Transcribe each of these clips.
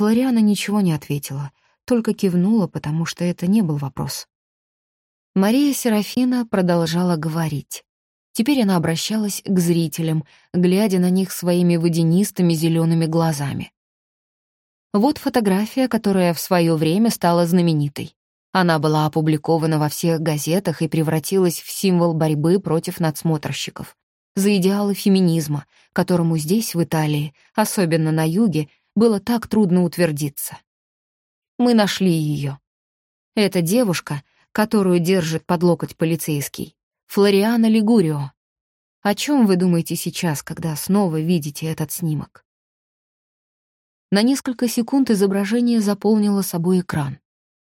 Флориана ничего не ответила, только кивнула, потому что это не был вопрос. Мария Серафина продолжала говорить. Теперь она обращалась к зрителям, глядя на них своими водянистыми зелеными глазами. Вот фотография, которая в свое время стала знаменитой. Она была опубликована во всех газетах и превратилась в символ борьбы против надсмотрщиков, за идеалы феминизма, которому здесь, в Италии, особенно на юге, было так трудно утвердиться. Мы нашли ее. Эта девушка, которую держит под локоть полицейский, Флориана Лигурио. О чем вы думаете сейчас, когда снова видите этот снимок? На несколько секунд изображение заполнило собой экран.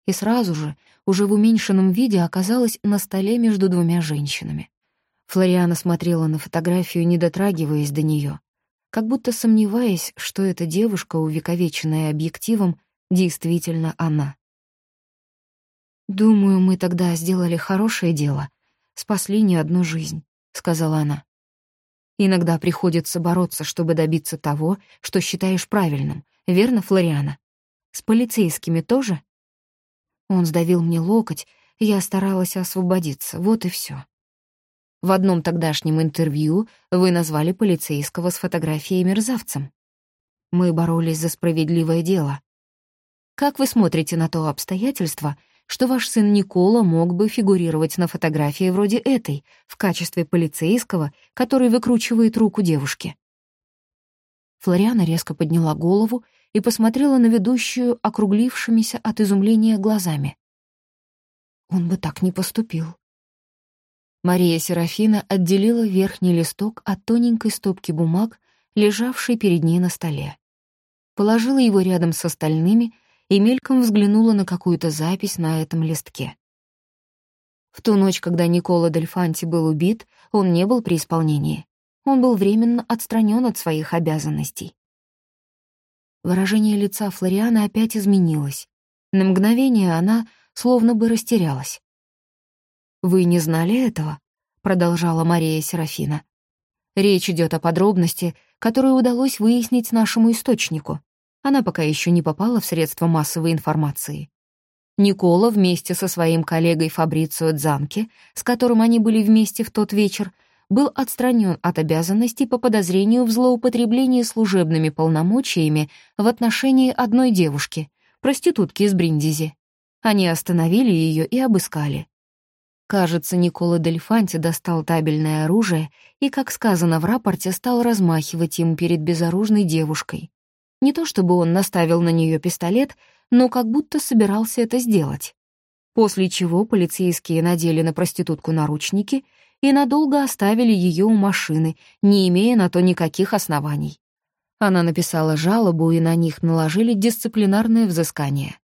И сразу же, уже в уменьшенном виде, оказалось на столе между двумя женщинами. Флориана смотрела на фотографию, не дотрагиваясь до нее, как будто сомневаясь, что эта девушка, увековеченная объективом, действительно она. «Думаю, мы тогда сделали хорошее дело, спасли не одну жизнь», — сказала она. «Иногда приходится бороться, чтобы добиться того, что считаешь правильным, верно, Флориана? С полицейскими тоже?» Он сдавил мне локоть, я старалась освободиться, вот и все. В одном тогдашнем интервью вы назвали полицейского с фотографией мерзавцем. Мы боролись за справедливое дело. Как вы смотрите на то обстоятельство, что ваш сын Никола мог бы фигурировать на фотографии вроде этой, в качестве полицейского, который выкручивает руку девушки? Флориана резко подняла голову и посмотрела на ведущую округлившимися от изумления глазами. Он бы так не поступил. Мария Серафина отделила верхний листок от тоненькой стопки бумаг, лежавшей перед ней на столе. Положила его рядом с остальными и мельком взглянула на какую-то запись на этом листке. В ту ночь, когда Никола Дельфанти был убит, он не был при исполнении. Он был временно отстранен от своих обязанностей. Выражение лица Флориана опять изменилось. На мгновение она словно бы растерялась. «Вы не знали этого?» — продолжала Мария Серафина. «Речь идет о подробности, которую удалось выяснить нашему источнику. Она пока еще не попала в средства массовой информации. Никола вместе со своим коллегой Фабрицио Дзанки, с которым они были вместе в тот вечер, был отстранен от обязанностей по подозрению в злоупотреблении служебными полномочиями в отношении одной девушки, проститутки из Бриндизи. Они остановили ее и обыскали. Кажется, Никола Дельфанти достал табельное оружие и, как сказано в рапорте, стал размахивать им перед безоружной девушкой. Не то чтобы он наставил на нее пистолет, но как будто собирался это сделать. После чего полицейские надели на проститутку наручники и надолго оставили ее у машины, не имея на то никаких оснований. Она написала жалобу, и на них наложили дисциплинарное взыскание.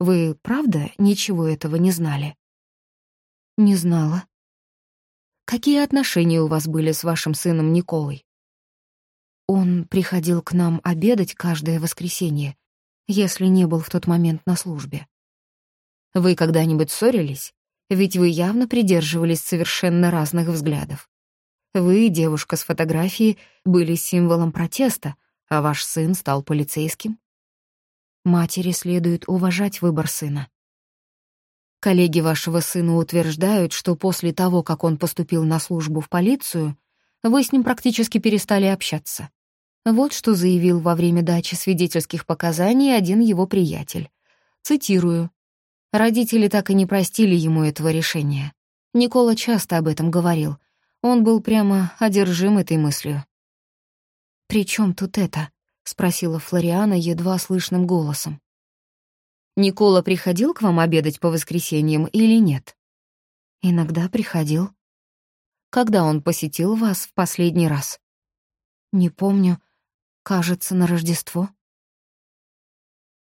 Вы, правда, ничего этого не знали? Не знала. Какие отношения у вас были с вашим сыном Николой? Он приходил к нам обедать каждое воскресенье, если не был в тот момент на службе. Вы когда-нибудь ссорились? Ведь вы явно придерживались совершенно разных взглядов. Вы, девушка с фотографии, были символом протеста, а ваш сын стал полицейским. Матери следует уважать выбор сына. Коллеги вашего сына утверждают, что после того, как он поступил на службу в полицию, вы с ним практически перестали общаться. Вот что заявил во время дачи свидетельских показаний один его приятель. Цитирую. Родители так и не простили ему этого решения. Никола часто об этом говорил. Он был прямо одержим этой мыслью. «При чем тут это?» — спросила Флориана едва слышным голосом. «Никола приходил к вам обедать по воскресеньям или нет?» «Иногда приходил». «Когда он посетил вас в последний раз?» «Не помню. Кажется, на Рождество».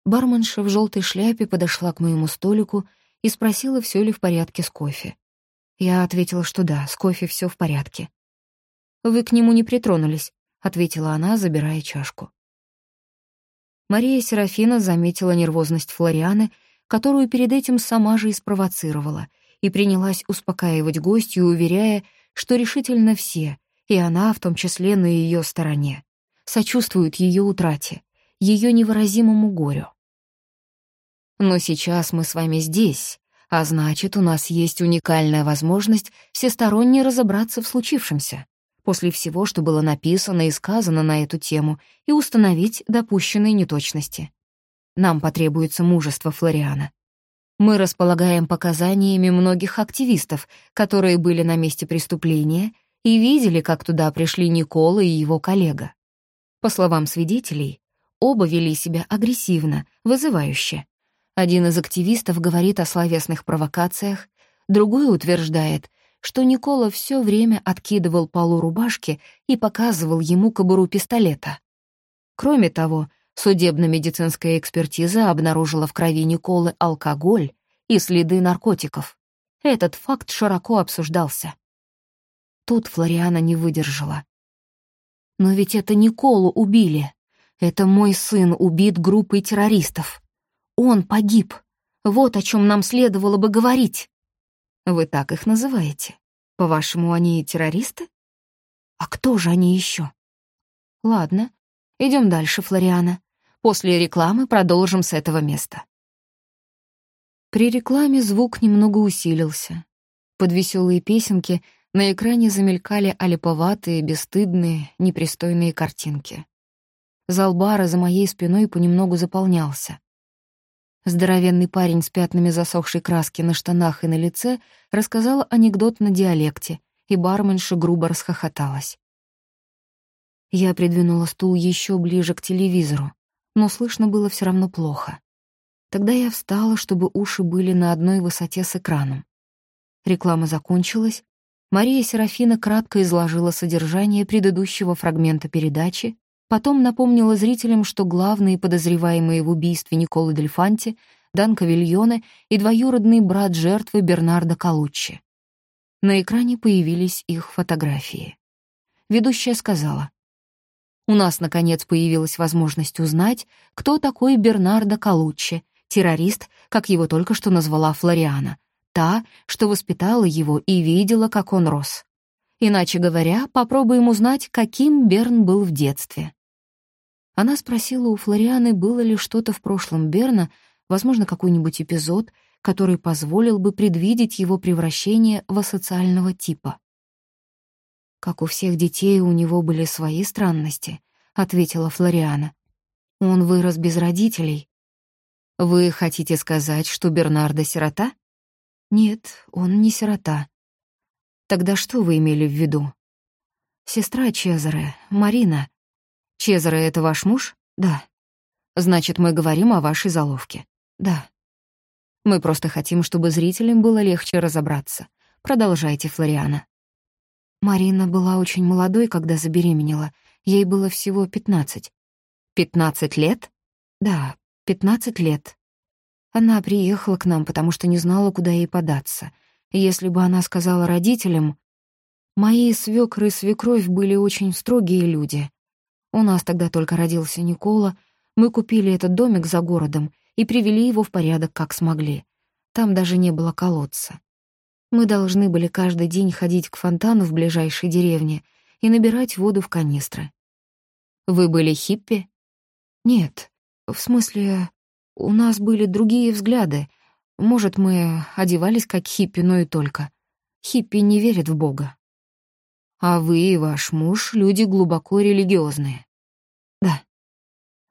Барменша в желтой шляпе подошла к моему столику и спросила, все ли в порядке с кофе. Я ответила, что да, с кофе все в порядке. «Вы к нему не притронулись», — ответила она, забирая чашку. Мария Серафина заметила нервозность Флорианы, которую перед этим сама же и спровоцировала, и принялась успокаивать гостью, уверяя, что решительно все, и она в том числе на ее стороне, сочувствуют ее утрате, ее невыразимому горю. Но сейчас мы с вами здесь, а значит, у нас есть уникальная возможность всесторонне разобраться в случившемся, после всего, что было написано и сказано на эту тему, и установить допущенные неточности. Нам потребуется мужество Флориана. Мы располагаем показаниями многих активистов, которые были на месте преступления и видели, как туда пришли Никола и его коллега. По словам свидетелей, оба вели себя агрессивно, вызывающе. Один из активистов говорит о словесных провокациях, другой утверждает, что Никола все время откидывал полу рубашки и показывал ему кобуру пистолета. Кроме того, судебно-медицинская экспертиза обнаружила в крови Николы алкоголь и следы наркотиков. Этот факт широко обсуждался. Тут Флориана не выдержала. «Но ведь это Николу убили. Это мой сын убит группой террористов. Он погиб. Вот о чем нам следовало бы говорить». Вы так их называете? По-вашему, они террористы? А кто же они еще? Ладно, идем дальше, Флориана. После рекламы продолжим с этого места. При рекламе звук немного усилился. Под веселые песенки на экране замелькали олиповатые, бесстыдные, непристойные картинки. Зал бара за моей спиной понемногу заполнялся. Здоровенный парень с пятнами засохшей краски на штанах и на лице рассказал анекдот на диалекте, и барменша грубо расхохоталась. Я придвинула стул еще ближе к телевизору, но слышно было все равно плохо. Тогда я встала, чтобы уши были на одной высоте с экраном. Реклама закончилась. Мария Серафина кратко изложила содержание предыдущего фрагмента передачи, Потом напомнила зрителям, что главные подозреваемые в убийстве Николы Дельфанти, Дан Кавильоне и двоюродный брат жертвы Бернардо Калуччи. На экране появились их фотографии. Ведущая сказала, «У нас, наконец, появилась возможность узнать, кто такой Бернардо Калуччи, террорист, как его только что назвала Флориана, та, что воспитала его и видела, как он рос. Иначе говоря, попробуем узнать, каким Берн был в детстве. Она спросила у Флорианы, было ли что-то в прошлом Берна, возможно, какой-нибудь эпизод, который позволил бы предвидеть его превращение в асоциального типа. «Как у всех детей, у него были свои странности», — ответила Флориана. «Он вырос без родителей». «Вы хотите сказать, что Бернардо сирота?» «Нет, он не сирота». «Тогда что вы имели в виду?» «Сестра Чезаре, Марина. Чезаре — это ваш муж? Да. Значит, мы говорим о вашей заловке. Да. Мы просто хотим, чтобы зрителям было легче разобраться. Продолжайте, Флориана. Марина была очень молодой, когда забеременела. Ей было всего пятнадцать. Пятнадцать лет? Да, пятнадцать лет. Она приехала к нам, потому что не знала, куда ей податься. Если бы она сказала родителям... Мои свёкры и свекровь были очень строгие люди. У нас тогда только родился Никола. Мы купили этот домик за городом и привели его в порядок, как смогли. Там даже не было колодца. Мы должны были каждый день ходить к фонтану в ближайшей деревне и набирать воду в канистры. Вы были хиппи? Нет. В смысле, у нас были другие взгляды. Может, мы одевались как хиппи, но и только. Хиппи не верят в Бога. А вы и ваш муж — люди глубоко религиозные. Да.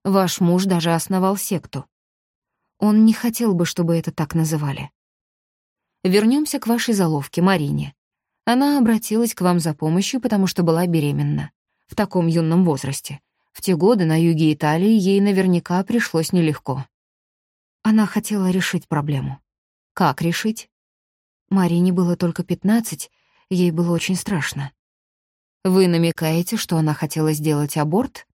Ваш муж даже основал секту. Он не хотел бы, чтобы это так называли. Вернемся к вашей заловке, Марине. Она обратилась к вам за помощью, потому что была беременна. В таком юном возрасте. В те годы на юге Италии ей наверняка пришлось нелегко. Она хотела решить проблему. Как решить? Марине было только пятнадцать, ей было очень страшно. Вы намекаете, что она хотела сделать аборт?